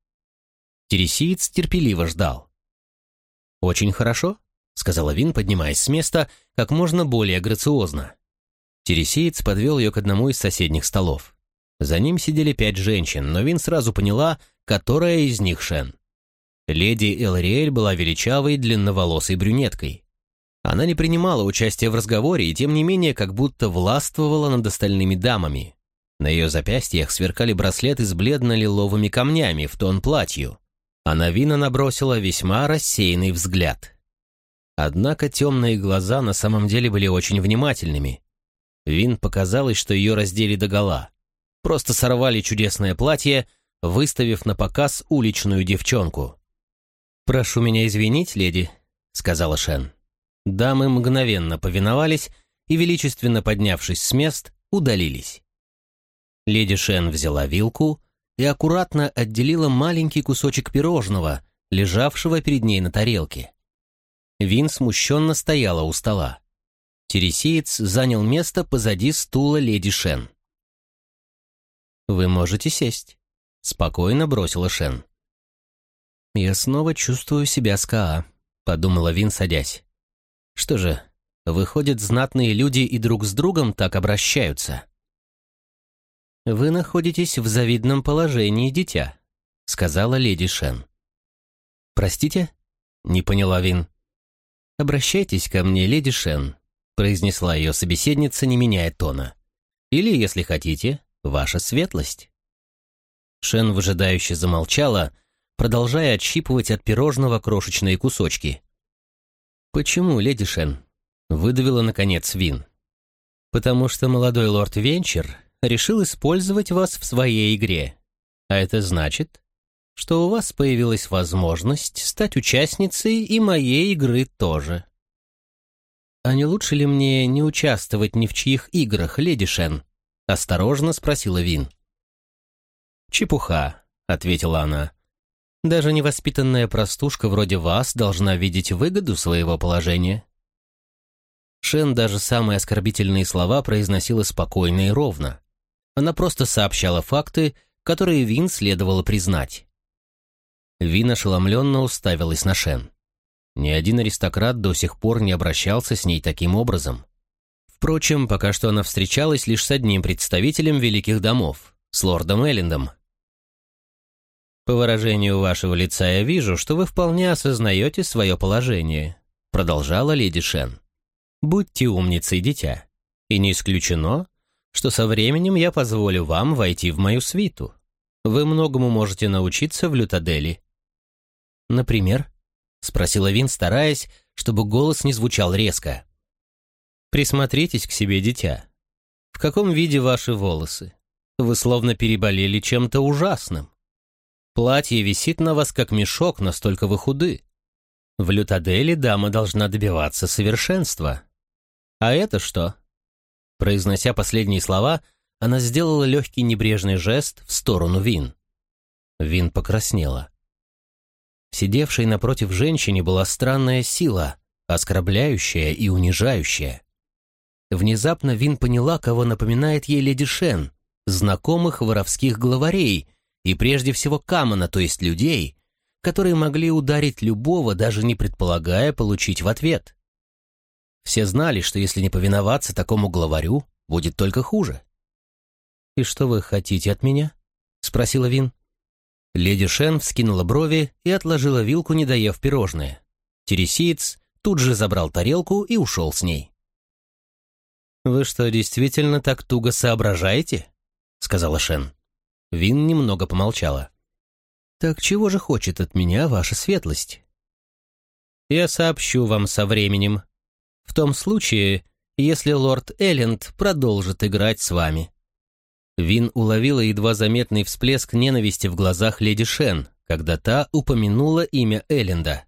Тересиец терпеливо ждал. «Очень хорошо», — сказала Вин, поднимаясь с места как можно более грациозно. Тересиец подвел ее к одному из соседних столов. За ним сидели пять женщин, но Вин сразу поняла, которая из них Шен. Леди Элриэль была величавой, длинноволосой брюнеткой. Она не принимала участия в разговоре и, тем не менее, как будто властвовала над остальными дамами. На ее запястьях сверкали браслеты с бледно-лиловыми камнями в тон платью, а на Вина набросила весьма рассеянный взгляд. Однако темные глаза на самом деле были очень внимательными. Вин показалось, что ее раздели догола. Просто сорвали чудесное платье, выставив на показ уличную девчонку. «Прошу меня извинить, леди», — сказала Шен. Дамы мгновенно повиновались и, величественно поднявшись с мест, удалились. Леди Шен взяла вилку и аккуратно отделила маленький кусочек пирожного, лежавшего перед ней на тарелке. Вин смущенно стояла у стола. Тересиец занял место позади стула леди Шен. «Вы можете сесть», — спокойно бросила Шен. «Я снова чувствую себя СКА», — подумала Вин, садясь. «Что же, выходят, знатные люди и друг с другом так обращаются?» «Вы находитесь в завидном положении, дитя», — сказала леди Шен. «Простите?» — не поняла Вин. «Обращайтесь ко мне, леди Шен», — произнесла ее собеседница, не меняя тона. «Или, если хотите, ваша светлость». Шен выжидающе замолчала, продолжая отщипывать от пирожного крошечные кусочки. «Почему, леди Шен?» — выдавила, наконец, Вин. «Потому что молодой лорд Венчер решил использовать вас в своей игре. А это значит, что у вас появилась возможность стать участницей и моей игры тоже. А не лучше ли мне не участвовать ни в чьих играх, леди Шен? Осторожно спросила Вин. Чепуха, ответила она. Даже невоспитанная простушка вроде вас должна видеть выгоду своего положения. Шен даже самые оскорбительные слова произносила спокойно и ровно. Она просто сообщала факты, которые Вин следовало признать. Вин ошеломленно уставилась на Шен. Ни один аристократ до сих пор не обращался с ней таким образом. Впрочем, пока что она встречалась лишь с одним представителем великих домов, с лордом Эллендом. «По выражению вашего лица я вижу, что вы вполне осознаете свое положение», продолжала леди Шен. «Будьте умницей, дитя. И не исключено, что со временем я позволю вам войти в мою свиту. Вы многому можете научиться в Лютадели». «Например?» — спросила Вин, стараясь, чтобы голос не звучал резко. «Присмотритесь к себе, дитя. В каком виде ваши волосы? Вы словно переболели чем-то ужасным. Платье висит на вас, как мешок, настолько вы худы. В Лютадели дама должна добиваться совершенства. А это что?» Произнося последние слова, она сделала легкий небрежный жест в сторону Вин. Вин покраснела. Сидевшей напротив женщине была странная сила, оскорбляющая и унижающая. Внезапно Вин поняла, кого напоминает ей леди Шен, знакомых воровских главарей и прежде всего Камона, то есть людей, которые могли ударить любого, даже не предполагая получить в ответ. Все знали, что если не повиноваться такому главарю, будет только хуже. «И что вы хотите от меня?» — спросила Вин. Леди Шен вскинула брови и отложила вилку, не доев пирожное. Тересиец тут же забрал тарелку и ушел с ней. «Вы что, действительно так туго соображаете?» — сказала Шен. Вин немного помолчала. «Так чего же хочет от меня ваша светлость?» «Я сообщу вам со временем», в том случае, если лорд Элленд продолжит играть с вами». Вин уловила едва заметный всплеск ненависти в глазах леди Шен, когда та упомянула имя Элленда.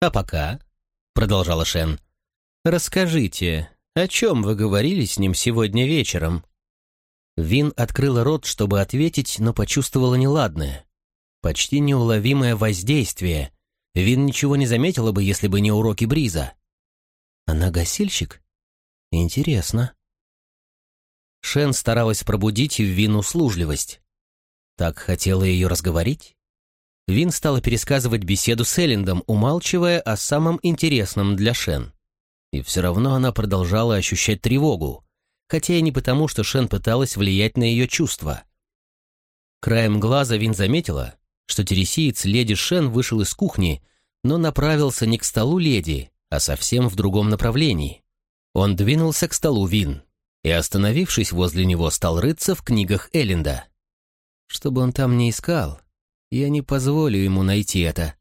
«А пока», — продолжала Шен, — «расскажите, о чем вы говорили с ним сегодня вечером?» Вин открыла рот, чтобы ответить, но почувствовала неладное. Почти неуловимое воздействие. Вин ничего не заметила бы, если бы не уроки Бриза. Она гасильщик? Интересно. Шен старалась пробудить в Вин услужливость. Так хотела ее разговорить? Вин стала пересказывать беседу с Эллендом, умалчивая о самом интересном для Шен. И все равно она продолжала ощущать тревогу, хотя и не потому, что Шен пыталась влиять на ее чувства. Краем глаза Вин заметила, что тересиец леди Шен вышел из кухни, но направился не к столу леди, а совсем в другом направлении. Он двинулся к столу Вин и, остановившись возле него, стал рыться в книгах Элленда. Что бы он там ни искал, я не позволю ему найти это.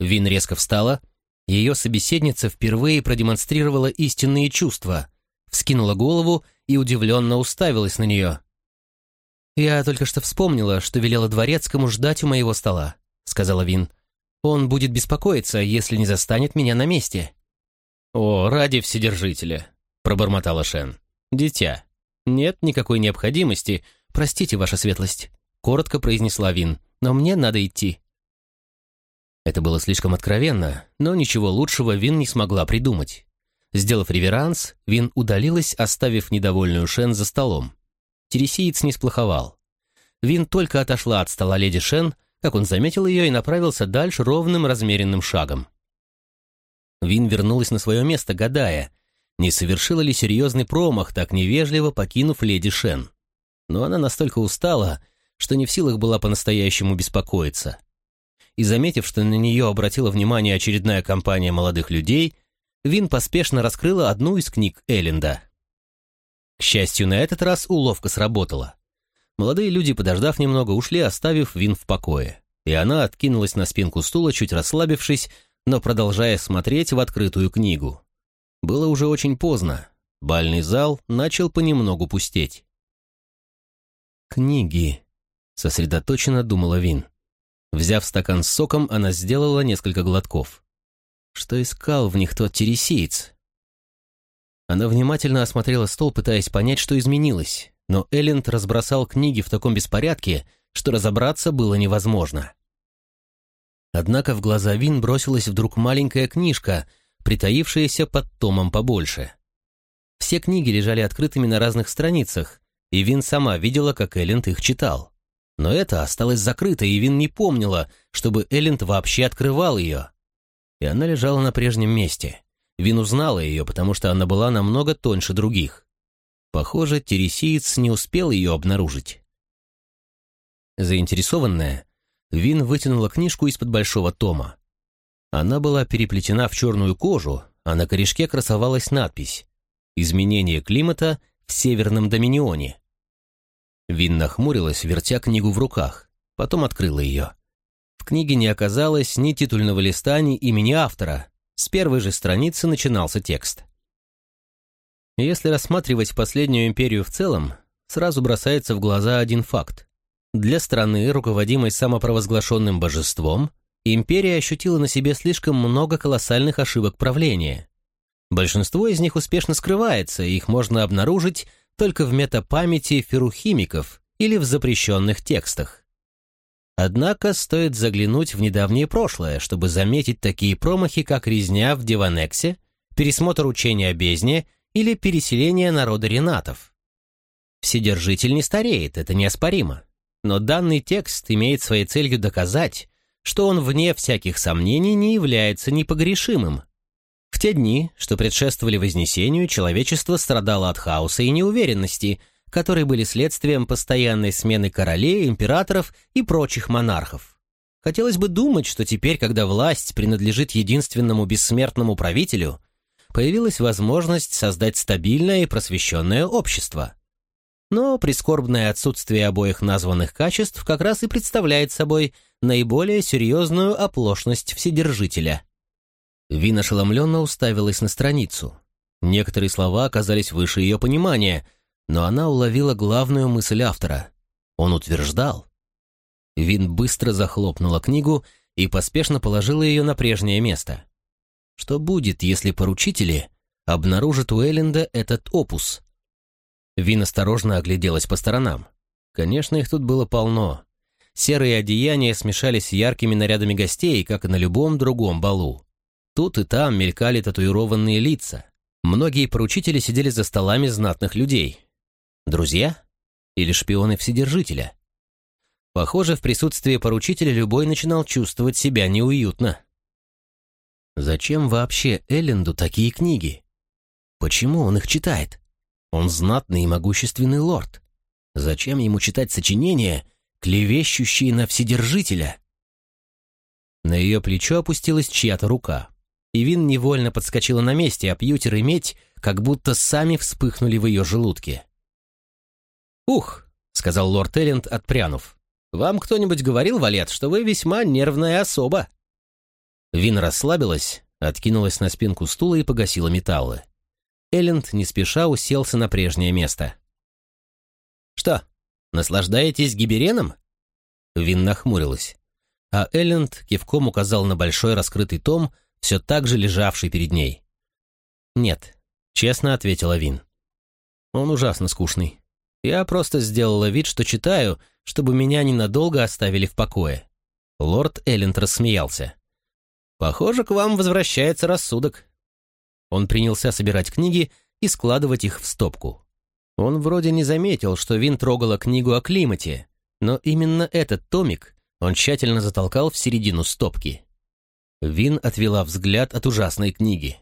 Вин резко встала, ее собеседница впервые продемонстрировала истинные чувства, вскинула голову и удивленно уставилась на нее. «Я только что вспомнила, что велела дворецкому ждать у моего стола», — сказала Вин. «Он будет беспокоиться, если не застанет меня на месте». «О, ради Вседержителя», — пробормотала Шен. «Дитя, нет никакой необходимости. Простите, ваша светлость», — коротко произнесла Вин, «но мне надо идти». Это было слишком откровенно, но ничего лучшего Вин не смогла придумать. Сделав реверанс, Вин удалилась, оставив недовольную Шен за столом. Тересиец не сплоховал. Вин только отошла от стола леди Шен, как он заметил ее и направился дальше ровным размеренным шагом. Вин вернулась на свое место, гадая, не совершила ли серьезный промах, так невежливо покинув леди Шен. Но она настолько устала, что не в силах была по-настоящему беспокоиться. И заметив, что на нее обратила внимание очередная компания молодых людей, Вин поспешно раскрыла одну из книг Элленда. К счастью, на этот раз уловка сработала. Молодые люди, подождав немного, ушли, оставив Вин в покое. И она откинулась на спинку стула, чуть расслабившись, но продолжая смотреть в открытую книгу. Было уже очень поздно. Бальный зал начал понемногу пустеть. «Книги», — сосредоточенно думала Вин. Взяв стакан с соком, она сделала несколько глотков. Что искал в них тот тересиец? Она внимательно осмотрела стол, пытаясь понять, что изменилось, но Элленд разбросал книги в таком беспорядке, что разобраться было невозможно. Однако в глаза Вин бросилась вдруг маленькая книжка, притаившаяся под томом побольше. Все книги лежали открытыми на разных страницах, и Вин сама видела, как Элленд их читал. Но это осталось закрыто, и Вин не помнила, чтобы Элленд вообще открывал ее. И она лежала на прежнем месте. Вин узнала ее, потому что она была намного тоньше других. Похоже, тересиец не успел ее обнаружить. Заинтересованная, Вин вытянула книжку из-под большого тома. Она была переплетена в черную кожу, а на корешке красовалась надпись «Изменение климата в Северном Доминионе». Вин нахмурилась, вертя книгу в руках, потом открыла ее. В книге не оказалось ни титульного листа, ни имени автора, с первой же страницы начинался текст. Если рассматривать последнюю империю в целом, сразу бросается в глаза один факт. Для страны, руководимой самопровозглашенным божеством, империя ощутила на себе слишком много колоссальных ошибок правления. Большинство из них успешно скрывается, их можно обнаружить только в метапамяти ферухимиков или в запрещенных текстах. Однако стоит заглянуть в недавнее прошлое, чтобы заметить такие промахи, как резня в Диванексе, пересмотр учения о бездне или переселение народа ренатов. Вседержитель не стареет, это неоспоримо. Но данный текст имеет своей целью доказать, что он вне всяких сомнений не является непогрешимым. В те дни, что предшествовали Вознесению, человечество страдало от хаоса и неуверенности, которые были следствием постоянной смены королей, императоров и прочих монархов. Хотелось бы думать, что теперь, когда власть принадлежит единственному бессмертному правителю, появилась возможность создать стабильное и просвещенное общество. Но прискорбное отсутствие обоих названных качеств как раз и представляет собой наиболее серьезную оплошность Вседержителя. Вин ошеломленно уставилась на страницу. Некоторые слова оказались выше ее понимания – но она уловила главную мысль автора. Он утверждал. Вин быстро захлопнула книгу и поспешно положила ее на прежнее место. Что будет, если поручители обнаружат у Элленда этот опус? Вин осторожно огляделась по сторонам. Конечно, их тут было полно. Серые одеяния смешались с яркими нарядами гостей, как и на любом другом балу. Тут и там мелькали татуированные лица. Многие поручители сидели за столами знатных людей, Друзья? Или шпионы Вседержителя? Похоже, в присутствии поручителя любой начинал чувствовать себя неуютно. Зачем вообще Элленду такие книги? Почему он их читает? Он знатный и могущественный лорд. Зачем ему читать сочинения, клевещущие на Вседержителя. На ее плечо опустилась чья-то рука, и Вин невольно подскочила на месте, а Пьютер и Медь как будто сами вспыхнули в ее желудке. «Ух!» — сказал лорд Элленд, отпрянув. «Вам кто-нибудь говорил, Валет, что вы весьма нервная особа?» Вин расслабилась, откинулась на спинку стула и погасила металлы. Элленд не спеша уселся на прежнее место. «Что, наслаждаетесь гибереном?» Вин нахмурилась, а Элленд кивком указал на большой раскрытый том, все так же лежавший перед ней. «Нет», — честно ответила Вин. «Он ужасно скучный. Я просто сделала вид, что читаю, чтобы меня ненадолго оставили в покое». Лорд Элленд рассмеялся. «Похоже, к вам возвращается рассудок». Он принялся собирать книги и складывать их в стопку. Он вроде не заметил, что Вин трогала книгу о климате, но именно этот томик он тщательно затолкал в середину стопки. Вин отвела взгляд от ужасной книги.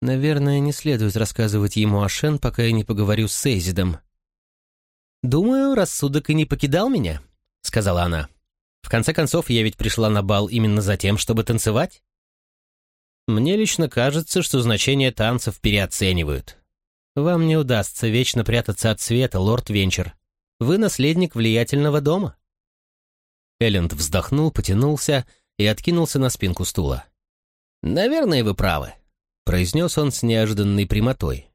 «Наверное, не следует рассказывать ему о Шен, пока я не поговорю с Сейзидом». «Думаю, рассудок и не покидал меня», — сказала она. В конце концов, я ведь пришла на бал именно за тем, чтобы танцевать. Мне лично кажется, что значение танцев переоценивают. Вам не удастся вечно прятаться от света, лорд Венчер. Вы наследник влиятельного дома. Элленд вздохнул, потянулся и откинулся на спинку стула. «Наверное, вы правы», — произнес он с неожиданной прямотой.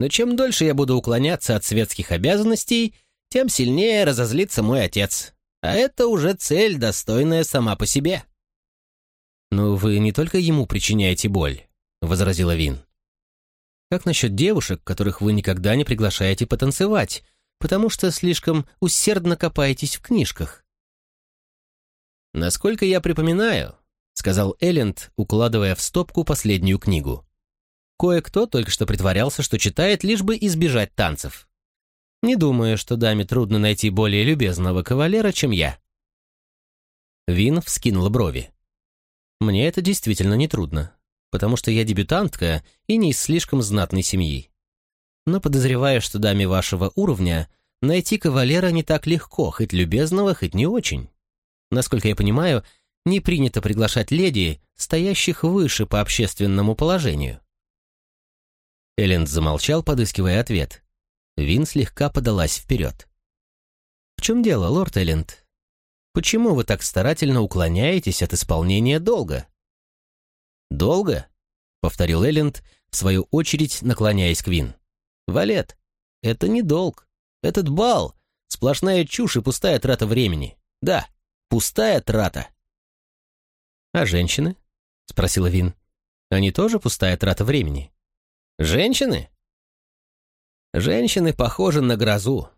«Но чем дольше я буду уклоняться от светских обязанностей, тем сильнее разозлится мой отец. А это уже цель, достойная сама по себе. «Но вы не только ему причиняете боль», — возразила Вин. «Как насчет девушек, которых вы никогда не приглашаете потанцевать, потому что слишком усердно копаетесь в книжках?» «Насколько я припоминаю», — сказал Элленд, укладывая в стопку последнюю книгу. «Кое-кто только что притворялся, что читает, лишь бы избежать танцев. Не думаю, что даме трудно найти более любезного кавалера, чем я». Вин вскинула брови. «Мне это действительно не трудно, потому что я дебютантка и не из слишком знатной семьи. Но подозреваю, что даме вашего уровня найти кавалера не так легко, хоть любезного, хоть не очень. Насколько я понимаю, не принято приглашать леди, стоящих выше по общественному положению». Элленд замолчал, подыскивая ответ. Вин слегка подалась вперед. «В чем дело, лорд Элленд? Почему вы так старательно уклоняетесь от исполнения долга?» «Долго?» — повторил Элленд, в свою очередь наклоняясь к Вин. «Валет, это не долг. Этот бал — сплошная чушь и пустая трата времени. Да, пустая трата». «А женщины?» — спросила Вин. «Они тоже пустая трата времени?» «Женщины?» Женщины похожи на грозу.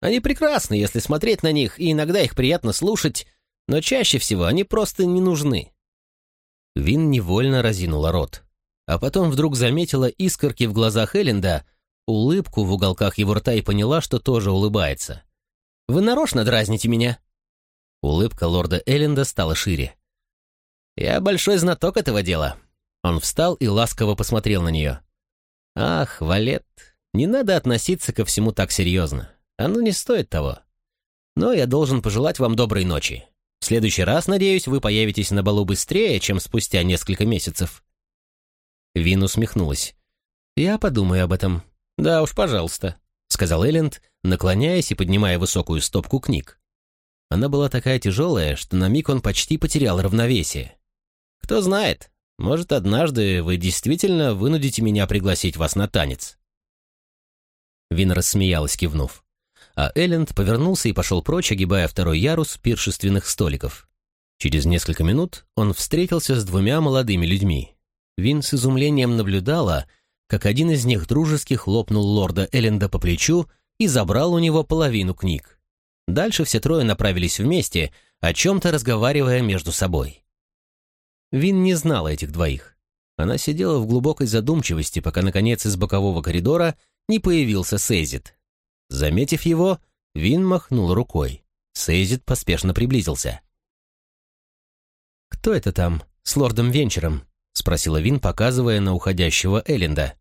Они прекрасны, если смотреть на них, и иногда их приятно слушать, но чаще всего они просто не нужны. Вин невольно разинула рот, а потом вдруг заметила искорки в глазах Элленда, улыбку в уголках его рта и поняла, что тоже улыбается. «Вы нарочно дразните меня?» Улыбка лорда Элленда стала шире. «Я большой знаток этого дела». Он встал и ласково посмотрел на нее. «Ах, Валет, не надо относиться ко всему так серьезно. Оно не стоит того. Но я должен пожелать вам доброй ночи. В следующий раз, надеюсь, вы появитесь на балу быстрее, чем спустя несколько месяцев». Вин усмехнулась. «Я подумаю об этом». «Да уж, пожалуйста», — сказал Элленд, наклоняясь и поднимая высокую стопку книг. Она была такая тяжелая, что на миг он почти потерял равновесие. «Кто знает, может, однажды вы действительно вынудите меня пригласить вас на танец». Вин рассмеялась, кивнув. А Элленд повернулся и пошел прочь, огибая второй ярус пиршественных столиков. Через несколько минут он встретился с двумя молодыми людьми. Вин с изумлением наблюдала, как один из них дружески хлопнул лорда Элленда по плечу и забрал у него половину книг. Дальше все трое направились вместе, о чем-то разговаривая между собой. Вин не знала этих двоих. Она сидела в глубокой задумчивости, пока, наконец, из бокового коридора не появился Сейзит. Заметив его, Вин махнул рукой. Сейзит поспешно приблизился. «Кто это там, с лордом Венчером?» — спросила Вин, показывая на уходящего Элленда.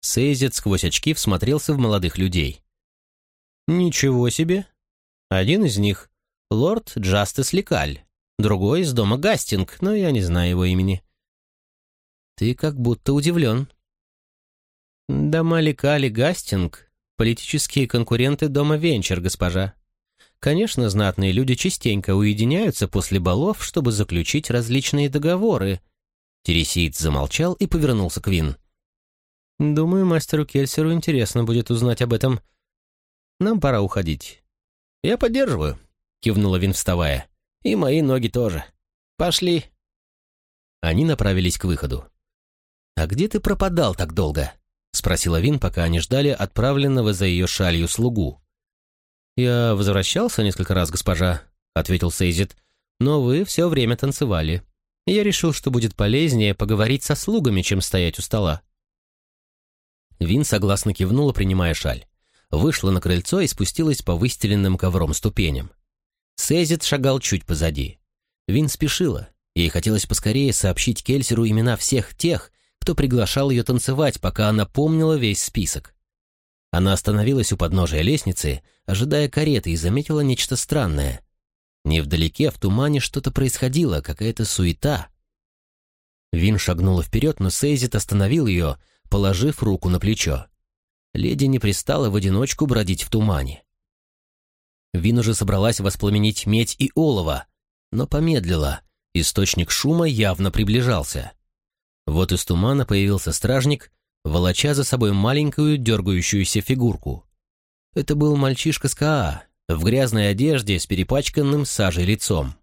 Сейзит сквозь очки всмотрелся в молодых людей. «Ничего себе! Один из них лорд Джастис Лекаль, другой из дома Гастинг, но я не знаю его имени». «Ты как будто удивлен». «Дома Лекаль и Гастинг — политические конкуренты дома Венчер, госпожа. Конечно, знатные люди частенько уединяются после балов, чтобы заключить различные договоры». Тересиец замолчал и повернулся к Вин. «Думаю, мастеру Кельсеру интересно будет узнать об этом. Нам пора уходить». «Я поддерживаю», — кивнула Вин, вставая. «И мои ноги тоже. Пошли». Они направились к выходу. «А где ты пропадал так долго?» — спросила Вин, пока они ждали отправленного за ее шалью слугу. «Я возвращался несколько раз, госпожа», — ответил Сейзит, «но вы все время танцевали. Я решил, что будет полезнее поговорить со слугами, чем стоять у стола». Вин согласно кивнула, принимая шаль. Вышла на крыльцо и спустилась по выстеленным ковром ступеням. Сейзит шагал чуть позади. Вин спешила. Ей хотелось поскорее сообщить Кельсеру имена всех тех, кто приглашал ее танцевать, пока она помнила весь список. Она остановилась у подножия лестницы, ожидая кареты, и заметила нечто странное. Невдалеке, в тумане, что-то происходило, какая-то суета. Вин шагнула вперед, но Сейзит остановил ее, положив руку на плечо. Леди не пристала в одиночку бродить в тумане. Вин уже собралась воспламенить медь и олово, но помедлила. Источник шума явно приближался. Вот из тумана появился стражник волоча за собой маленькую дергающуюся фигурку. Это был мальчишка с КАА, в грязной одежде с перепачканным сажей лицом.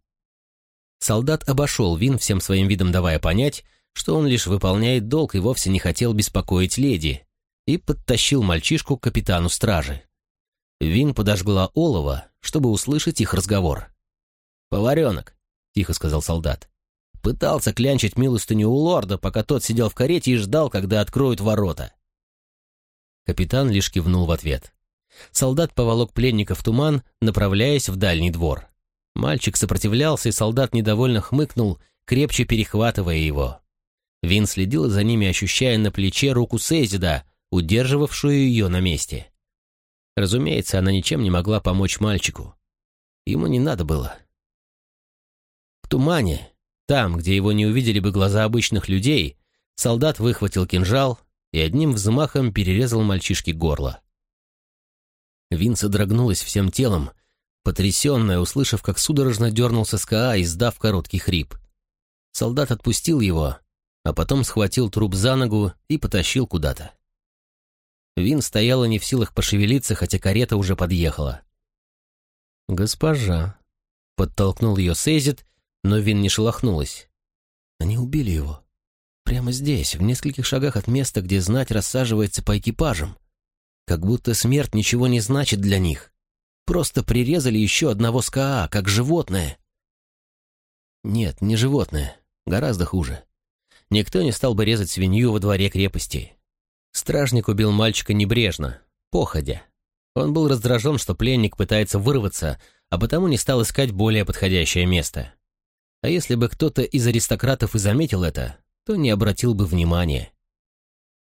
Солдат обошел Вин, всем своим видом давая понять, что он лишь выполняет долг и вовсе не хотел беспокоить леди, и подтащил мальчишку к капитану стражи. Вин подожгла олово, чтобы услышать их разговор. «Поваренок», — тихо сказал солдат. Пытался клянчить милостыню у лорда, пока тот сидел в карете и ждал, когда откроют ворота. Капитан лишь кивнул в ответ. Солдат поволок пленника в туман, направляясь в дальний двор. Мальчик сопротивлялся, и солдат недовольно хмыкнул, крепче перехватывая его. Вин следил за ними, ощущая на плече руку Сейзида, удерживавшую ее на месте. Разумеется, она ничем не могла помочь мальчику. Ему не надо было. В тумане там, где его не увидели бы глаза обычных людей, солдат выхватил кинжал и одним взмахом перерезал мальчишке горло. Вин содрогнулась всем телом, потрясенная, услышав, как судорожно дернулся СКА, издав короткий хрип. Солдат отпустил его, а потом схватил труп за ногу и потащил куда-то. Вин стояла не в силах пошевелиться, хотя карета уже подъехала. «Госпожа», — подтолкнул ее Сейзит но Вин не шелохнулась. Они убили его. Прямо здесь, в нескольких шагах от места, где знать рассаживается по экипажам. Как будто смерть ничего не значит для них. Просто прирезали еще одного СКА, как животное. Нет, не животное. Гораздо хуже. Никто не стал бы резать свинью во дворе крепости. Стражник убил мальчика небрежно, походя. Он был раздражен, что пленник пытается вырваться, а потому не стал искать более подходящее место. А если бы кто-то из аристократов и заметил это, то не обратил бы внимания.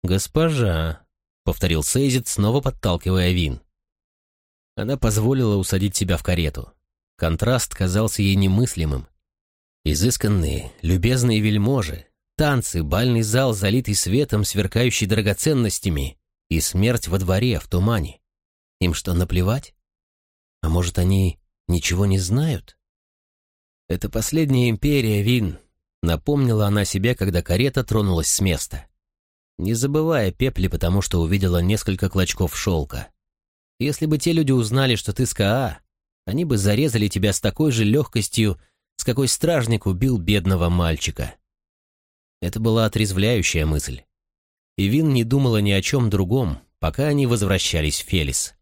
«Госпожа», — повторил Сейзит, снова подталкивая Вин. Она позволила усадить себя в карету. Контраст казался ей немыслимым. Изысканные, любезные вельможи, танцы, бальный зал, залитый светом, сверкающий драгоценностями, и смерть во дворе, в тумане. Им что, наплевать? А может, они ничего не знают? «Это последняя империя, Вин», — напомнила она себе, когда карета тронулась с места. Не забывая пепли, потому что увидела несколько клочков шелка. Если бы те люди узнали, что ты СКА, они бы зарезали тебя с такой же легкостью, с какой стражник убил бедного мальчика. Это была отрезвляющая мысль. И Вин не думала ни о чем другом, пока они возвращались в Фелис.